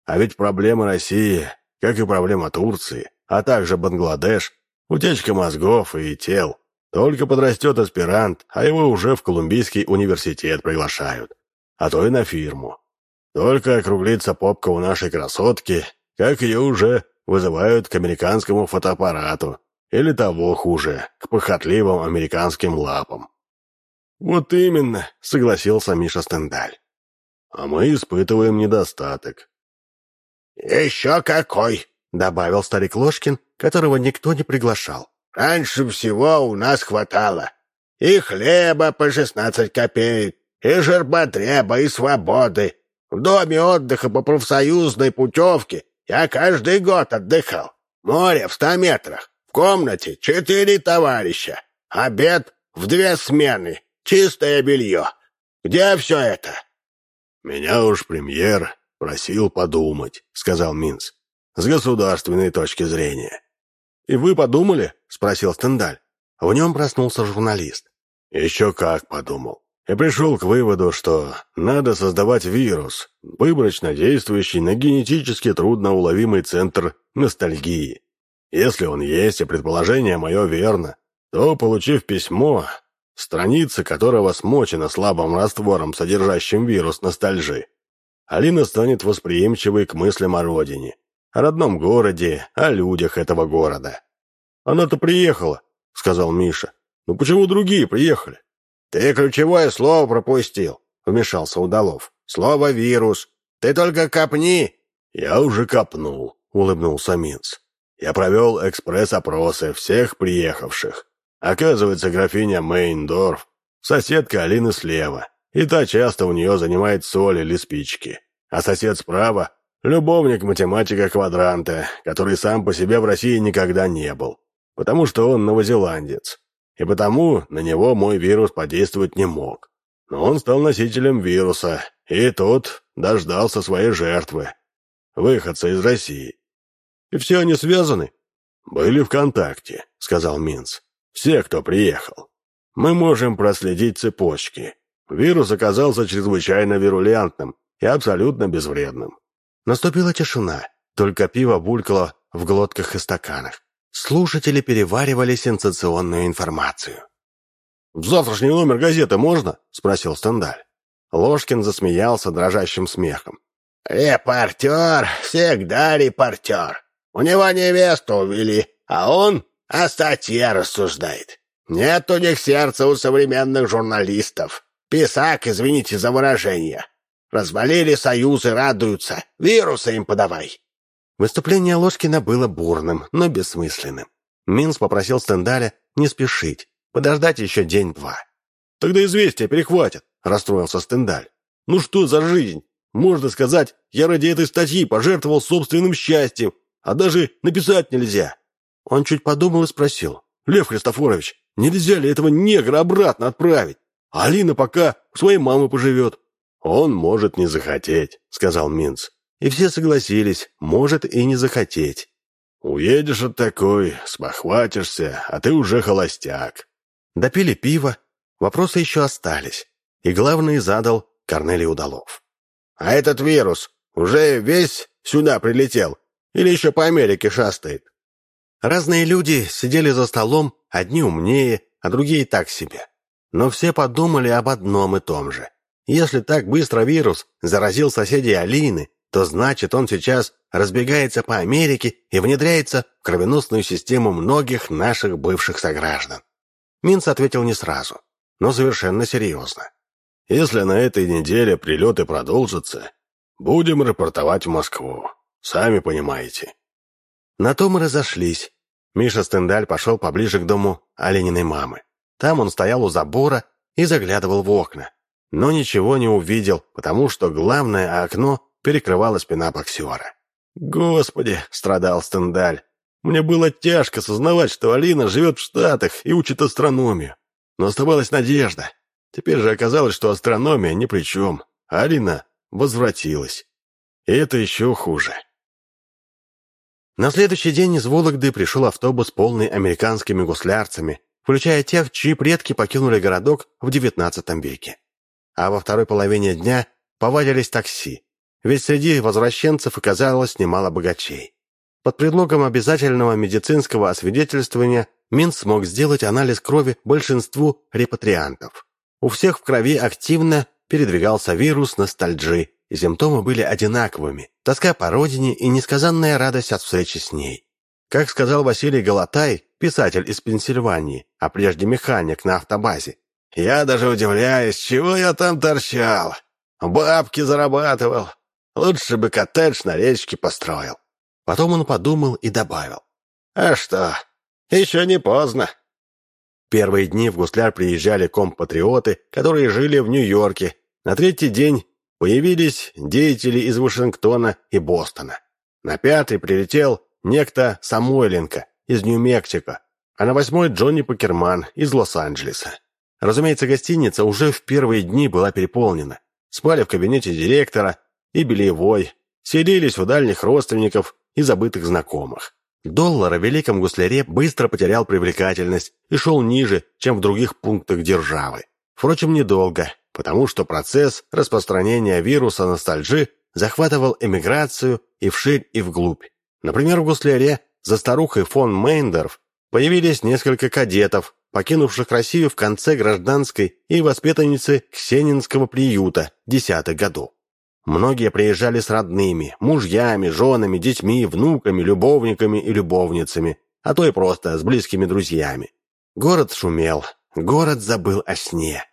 А ведь проблема России, как и проблема Турции, а также Бангладеш, утечка мозгов и тел, только подрастет аспирант, а его уже в Колумбийский университет приглашают. А то и на фирму. Только округлится попка у нашей красотки, как ее уже вызывают к американскому фотоаппарату. Или того хуже, к похотливым американским лапам. «Вот именно», — согласился Миша Стендаль. «А мы испытываем недостаток». «Еще какой!» — добавил старик Ложкин, которого никто не приглашал. Раньше всего у нас хватало. И хлеба по шестнадцать копеек, и жерботреба, и свободы. В доме отдыха по профсоюзной путевке я каждый год отдыхал. Море в ста метрах, в комнате четыре товарища, обед в две смены, чистое белье. Где все это?» «Меня уж премьер просил подумать», — сказал Минц, — «с государственной точки зрения. «И вы подумали?» — спросил Стендаль. В нем проснулся журналист. «Еще как подумал. И пришел к выводу, что надо создавать вирус, выборочно действующий на генетически трудноуловимый центр ностальгии. Если он есть, и предположение мое верно, то, получив письмо, страница которого смочена слабым раствором, содержащим вирус ностальжи, Алина станет восприимчивой к мыслям о родине, о родном городе, о людях этого города. «Она-то приехала», — сказал Миша. «Ну почему другие приехали?» «Ты ключевое слово пропустил», — вмешался Удалов. «Слово «вирус». Ты только копни!» «Я уже копнул», — улыбнулся Минц. «Я провел экспресс-опросы всех приехавших. Оказывается, графиня Мейндорф — соседка Алины слева, и та часто у нее занимает соль или спички. А сосед справа — любовник математика квадранта, который сам по себе в России никогда не был, потому что он новозеландец. И потому на него мой вирус подействовать не мог. Но он стал носителем вируса, и тот дождался своей жертвы, выходца из России. И все они связаны? Были в контакте, сказал Минц. Все, кто приехал. Мы можем проследить цепочки. Вирус оказался чрезвычайно вирулентным и абсолютно безвредным. Наступила тишина, только пиво булькало в глотках и стаканах. Слушатели переваривали сенсационную информацию. «В завтрашний номер газеты можно?» — спросил Стендаль. Ложкин засмеялся дрожащим смехом. «Репортер, всегда репортер. У него невесту увели, а он о статье рассуждает. Нет у них сердца у современных журналистов. Писак, извините за выражение. Развалили союзы, радуются. Вирусы им подавай». Выступление Ложкина было бурным, но бессмысленным. Минс попросил Стендаля не спешить, подождать еще день-два. «Тогда известия перехватят», — расстроился Стендаль. «Ну что за жизнь? Можно сказать, я ради этой статьи пожертвовал собственным счастьем, а даже написать нельзя». Он чуть подумал и спросил. «Лев Христофорович, нельзя ли этого негра обратно отправить? Алина пока у своей мамы поживет». «Он может не захотеть», — сказал Минц. И все согласились, может и не захотеть. «Уедешь от такой, спохватишься, а ты уже холостяк». Допили пиво, вопросы еще остались, и главный задал Корнелий Удалов. «А этот вирус уже весь сюда прилетел? Или еще по Америке шастает?» Разные люди сидели за столом, одни умнее, а другие так себе. Но все подумали об одном и том же. Если так быстро вирус заразил соседей Алины, то значит он сейчас разбегается по Америке и внедряется в кровеносную систему многих наших бывших сограждан. Минц ответил не сразу, но совершенно серьезно. «Если на этой неделе прилеты продолжатся, будем рапортовать в Москву. Сами понимаете». На то мы разошлись. Миша Стендаль пошел поближе к дому Олениной мамы. Там он стоял у забора и заглядывал в окна. Но ничего не увидел, потому что главное окно перекрывала спина боксера. «Господи!» — страдал Стендаль. «Мне было тяжко сознавать, что Алина живет в Штатах и учит астрономию. Но оставалась надежда. Теперь же оказалось, что астрономия ни при чем. Алина возвратилась. И это еще хуже». На следующий день из Вологды пришел автобус, полный американскими гуслярцами, включая тех, чьи предки покинули городок в XIX веке. А во второй половине дня повадились такси, ведь среди возвращенцев оказалось немало богачей. Под предлогом обязательного медицинского освидетельствования Минц смог сделать анализ крови большинству репатриантов. У всех в крови активно передвигался вирус ностальджи, и симптомы были одинаковыми – тоска по родине и несказанная радость от встречи с ней. Как сказал Василий Галатай, писатель из Пенсильвании, а прежде механик на автобазе, «Я даже удивляюсь, чего я там торчал. Бабки зарабатывал, Лучше бы коттедж на речке построил. Потом он подумал и добавил. А что, еще не поздно. Первые дни в Гусляр приезжали компатриоты, которые жили в Нью-Йорке. На третий день появились деятели из Вашингтона и Бостона. На пятый прилетел некто Самойленко из Нью-Мексико, а на восьмой Джонни Покерман из Лос-Анджелеса. Разумеется, гостиница уже в первые дни была переполнена. Спали в кабинете директора, и Белевой, селились у дальних родственников и забытых знакомых. Доллар о Великом Гусляре быстро потерял привлекательность и шел ниже, чем в других пунктах державы. Впрочем, недолго, потому что процесс распространения вируса ностальжи захватывал эмиграцию и вширь, и вглубь. Например, в Гусляре за старухой фон Мейндорф появились несколько кадетов, покинувших Россию в конце гражданской и воспитанницы Ксенинского приюта десятых годов. Многие приезжали с родными, мужьями, женами, детьми, внуками, любовниками и любовницами, а то и просто с близкими друзьями. Город шумел, город забыл о сне.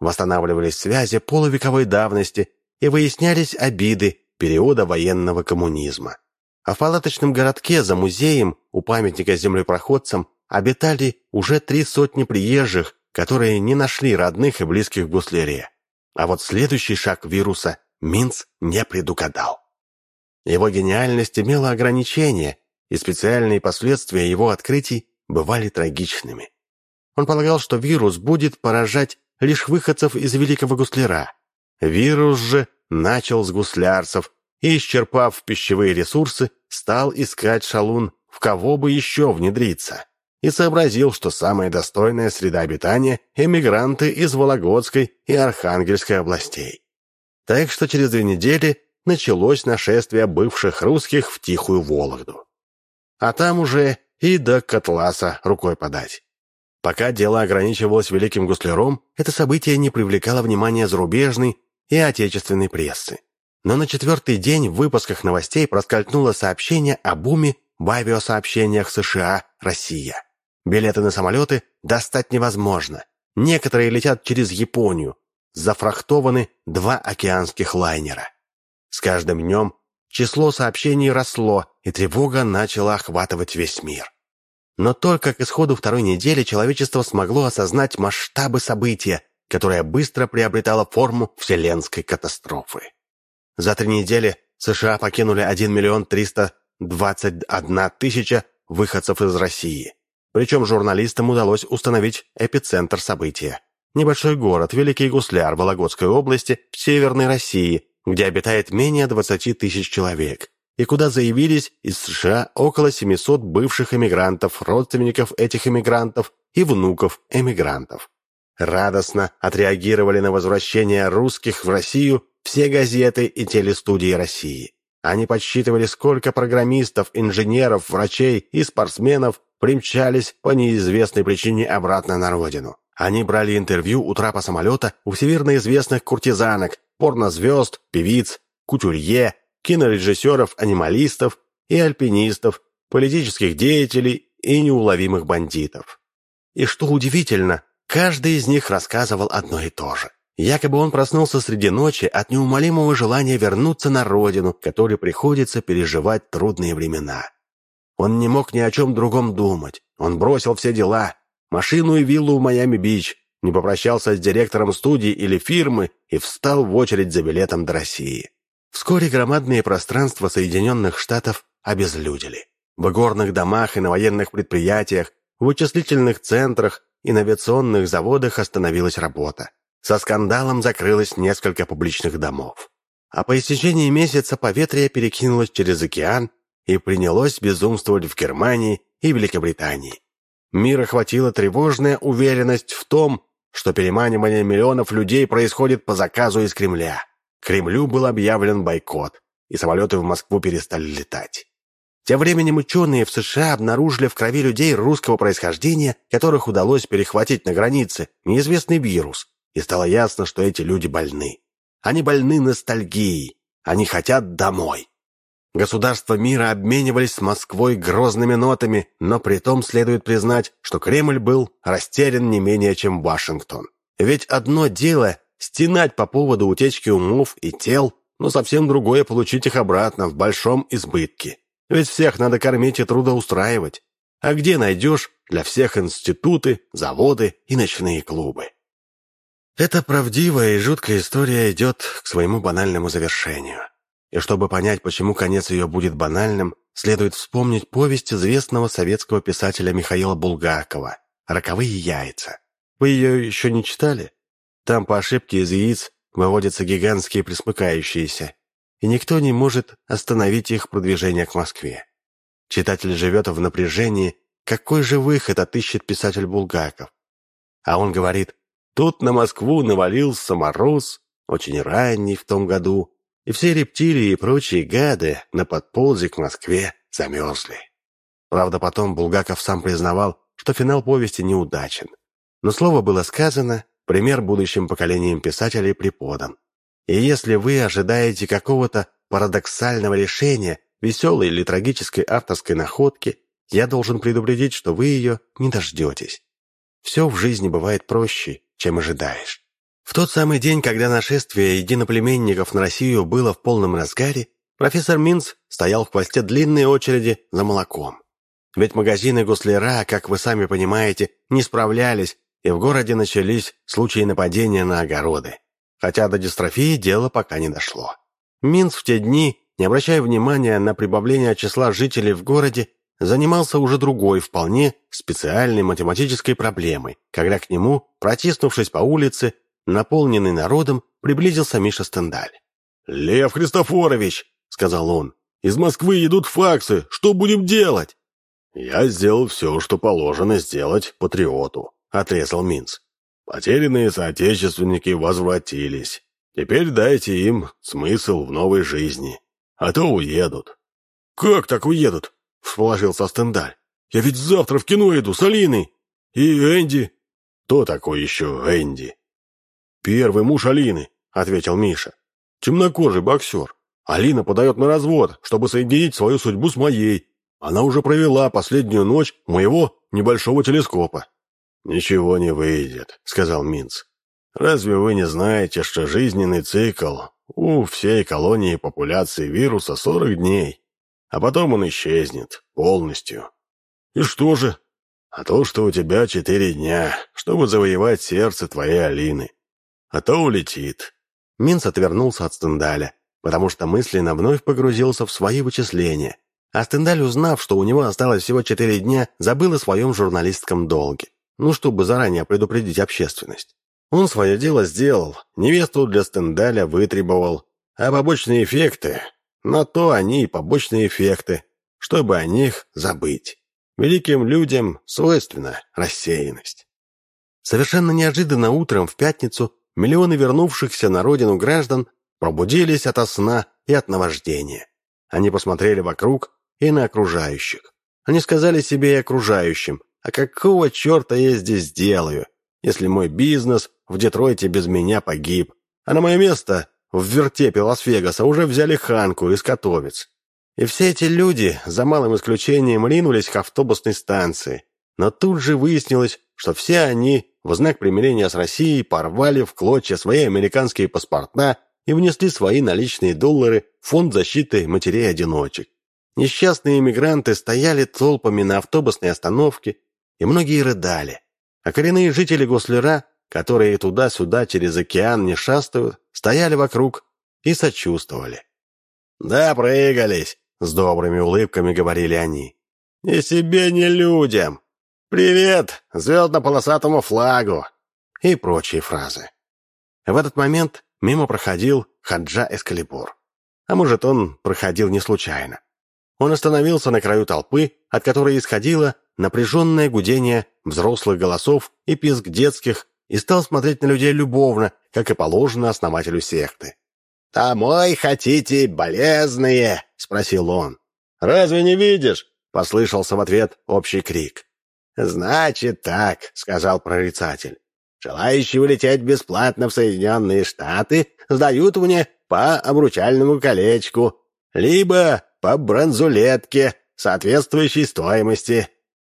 Восстанавливались связи полувековой давности и выяснялись обиды периода военного коммунизма. А в палаточном городке за музеем у памятника землепроходцам обитали уже три сотни приезжих, которые не нашли родных и близких в Гуслере. А вот следующий шаг вируса Минц не предугадал. Его гениальность имела ограничения, и специальные последствия его открытий бывали трагичными. Он полагал, что вирус будет поражать лишь выходцев из Великого Гусляра. Вирус же начал с гуслярцев и, исчерпав пищевые ресурсы, стал искать шалун, в кого бы еще внедриться, и сообразил, что самая достойная среда обитания – эмигранты из Вологодской и Архангельской областей. Так что через две недели началось нашествие бывших русских в Тихую Вологду. А там уже и до Котласа рукой подать. Пока дело ограничивалось Великим Гусляром, это событие не привлекало внимания зарубежной и отечественной прессы. Но на четвертый день в выпусках новостей проскользнуло сообщение о буме в авиасообщениях США «Россия». Билеты на самолеты достать невозможно. Некоторые летят через Японию, зафрахтованы два океанских лайнера. С каждым днем число сообщений росло, и тревога начала охватывать весь мир. Но только к исходу второй недели человечество смогло осознать масштабы события, которое быстро приобретало форму вселенской катастрофы. За три недели США покинули 1 миллион 321 тысяча выходцев из России. Причем журналистам удалось установить эпицентр события. Небольшой город Великий Гусляр Вологодской области в Северной России, где обитает менее 20 тысяч человек, и куда заявились из США около 700 бывших эмигрантов, родственников этих эмигрантов и внуков эмигрантов. Радостно отреагировали на возвращение русских в Россию все газеты и телестудии России. Они подсчитывали, сколько программистов, инженеров, врачей и спортсменов примчались по неизвестной причине обратно на родину. Они брали интервью у трапа самолета у всемирно известных куртизанок, порнозвезд, певиц, кутюрье, кинорежиссеров, анималистов и альпинистов, политических деятелей и неуловимых бандитов. И что удивительно, каждый из них рассказывал одно и то же. Якобы он проснулся среди ночи от неумолимого желания вернуться на родину, которой приходится переживать трудные времена. Он не мог ни о чем другом думать. Он бросил все дела, машину и виллу в Майами-Бич, не попрощался с директором студии или фирмы и встал в очередь за билетом до России. Вскоре громадные пространства Соединенных Штатов обезлюдили. В горных домах и на военных предприятиях, в вычислительных центрах и на авиационных заводах остановилась работа. Со скандалом закрылось несколько публичных домов. А по истечении месяца поветрие перекинулось через океан и принялось безумствовать в Германии и Великобритании. Мир охватила тревожная уверенность в том, что переманивание миллионов людей происходит по заказу из Кремля. Кремлю был объявлен бойкот, и самолеты в Москву перестали летать. Тем временем ученые в США обнаружили в крови людей русского происхождения, которых удалось перехватить на границе, неизвестный вирус, и стало ясно, что эти люди больны. Они больны ностальгией, они хотят домой. Государства мира обменивались с Москвой грозными нотами, но при том следует признать, что Кремль был растерян не менее, чем Вашингтон. Ведь одно дело стенать по поводу утечки умов и тел, но совсем другое получить их обратно в большом избытке. Ведь всех надо кормить и трудоустраивать. А где найдешь для всех институты, заводы и ночные клубы? Эта правдивая и жуткая история идет к своему банальному завершению. И чтобы понять, почему конец ее будет банальным, следует вспомнить повесть известного советского писателя Михаила Булгакова «Роковые яйца». Вы ее еще не читали? Там по ошибке из яиц выводятся гигантские присмыкающиеся, и никто не может остановить их продвижение к Москве. Читатель живет в напряжении, какой же выход отыщет писатель Булгаков. А он говорит, тут на Москву навалился мороз, очень ранний в том году, и все рептилии и прочие гады на подползе к Москве замерзли. Правда, потом Булгаков сам признавал, что финал повести неудачен. Но слово было сказано, пример будущим поколениям писателей преподан. И если вы ожидаете какого-то парадоксального решения, веселой или трагической авторской находки, я должен предупредить, что вы ее не дождетесь. Все в жизни бывает проще, чем ожидаешь. В тот самый день, когда нашествие единоплеменников на Россию было в полном разгаре, профессор Минц стоял в хвосте длинной очереди за молоком. Ведь магазины Гуслера, как вы сами понимаете, не справлялись, и в городе начались случаи нападения на огороды. Хотя до дистрофии дело пока не дошло. Минц в те дни, не обращая внимания на прибавление числа жителей в городе, занимался уже другой, вполне специальной математической проблемой, когда к нему, протиснувшись по улице, наполненный народом, приблизился Миша Стендаль. «Лев Христофорович!» — сказал он. «Из Москвы идут факсы. Что будем делать?» «Я сделал все, что положено сделать патриоту», — отрезал Минц. «Потерянные соотечественники возвратились. Теперь дайте им смысл в новой жизни, а то уедут». «Как так уедут?» — всположился Стендаль. «Я ведь завтра в кино иду с Алиной. И Энди». «Кто такой еще Энди?» «Первый муж Алины», — ответил Миша. «Темнокожий боксер. Алина подает на развод, чтобы соединить свою судьбу с моей, она уже провела последнюю ночь моего небольшого телескопа». «Ничего не выйдет», — сказал Минц. «Разве вы не знаете, что жизненный цикл у всей колонии популяции вируса 40 дней, а потом он исчезнет полностью?» «И что же?» «А то, что у тебя четыре дня, чтобы завоевать сердце твоей Алины. А то улетит». Минц отвернулся от Стендаля, потому что мысленно вновь погрузился в свои вычисления а Стендаль, узнав, что у него осталось всего четыре дня, забыл о своем журналистском долге. Ну, чтобы заранее предупредить общественность. Он свое дело сделал, невесту для Стендаля вытребовал, а побочные эффекты... На то они и побочные эффекты, чтобы о них забыть. Великим людям свойственна рассеянность. Совершенно неожиданно утром в пятницу миллионы вернувшихся на родину граждан пробудились ото сна и от наваждения. Они посмотрели вокруг и на окружающих. Они сказали себе и окружающим, а какого черта я здесь делаю, если мой бизнес в Детройте без меня погиб, а на мое место в вертепе Лас-Вегаса уже взяли Ханку из Котовец. И все эти люди, за малым исключением, ринулись к автобусной станции. Но тут же выяснилось, что все они в знак примирения с Россией порвали в клочья свои американские паспорта и внесли свои наличные доллары в фонд защиты матерей-одиночек. Несчастные иммигранты стояли толпами на автобусной остановке, и многие рыдали. А коренные жители Гослера, которые туда-сюда через океан не шастают, стояли вокруг и сочувствовали. «Да, прыгались!» — с добрыми улыбками говорили они. «Ни себе, ни людям! Привет звездно-полосатому флагу!» и прочие фразы. В этот момент мимо проходил Хаджа Эскалибур. А может, он проходил не случайно. Он остановился на краю толпы, от которой исходило напряженное гудение взрослых голосов и писк детских, и стал смотреть на людей любовно, как и положено основателю секты. «Домой хотите, болезные?» — спросил он. «Разве не видишь?» — послышался в ответ общий крик. «Значит так», — сказал прорицатель. «Желающие улететь бесплатно в Соединенные Штаты сдают мне по обручальному колечку, либо по бронзулетке соответствующей стоимости.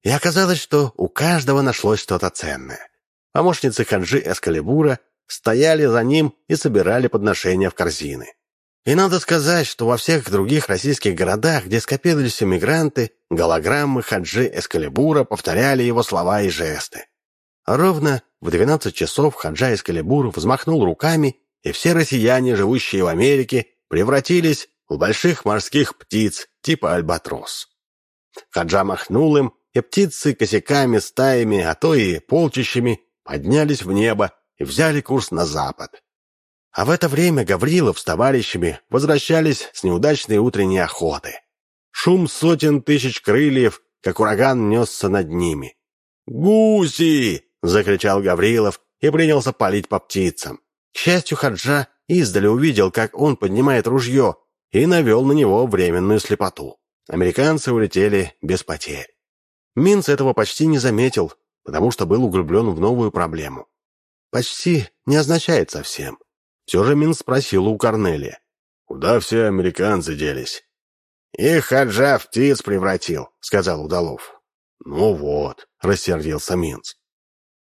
И оказалось, что у каждого нашлось что-то ценное. Помощницы Ханжи Эскалибура стояли за ним и собирали подношения в корзины. И надо сказать, что во всех других российских городах, где скопировались эмигранты, голограммы Хаджи Эскалибура повторяли его слова и жесты. Ровно в 12 часов Хаджа Эскалибур взмахнул руками, и все россияне, живущие в Америке, превратились у больших морских птиц типа альбатрос. Хаджа махнул им, и птицы косяками, стаями, а то и полчищами поднялись в небо и взяли курс на запад. А в это время Гаврилов с товарищами возвращались с неудачной утренней охоты. Шум сотен тысяч крыльев, как ураган, несся над ними. «Гуси!» — закричал Гаврилов и принялся палить по птицам. К счастью, Хаджа издали увидел, как он поднимает ружье, и навел на него временную слепоту. Американцы улетели без потерь. Минц этого почти не заметил, потому что был углублен в новую проблему. Почти не означает совсем. Все же Минц спросил у Корнелия. «Куда все американцы делись?» «Их Хаджа в птиц превратил», — сказал Удалов. «Ну вот», — рассердился Минц.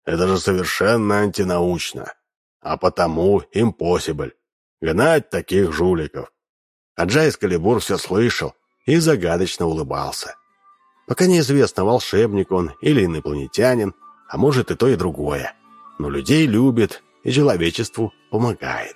«Это же совершенно антинаучно. А потому impossible. Гнать таких жуликов». Аджа из Калибур все слышал и загадочно улыбался. Пока неизвестно, волшебник он или инопланетянин, а может и то, и другое. Но людей любит и человечеству помогает.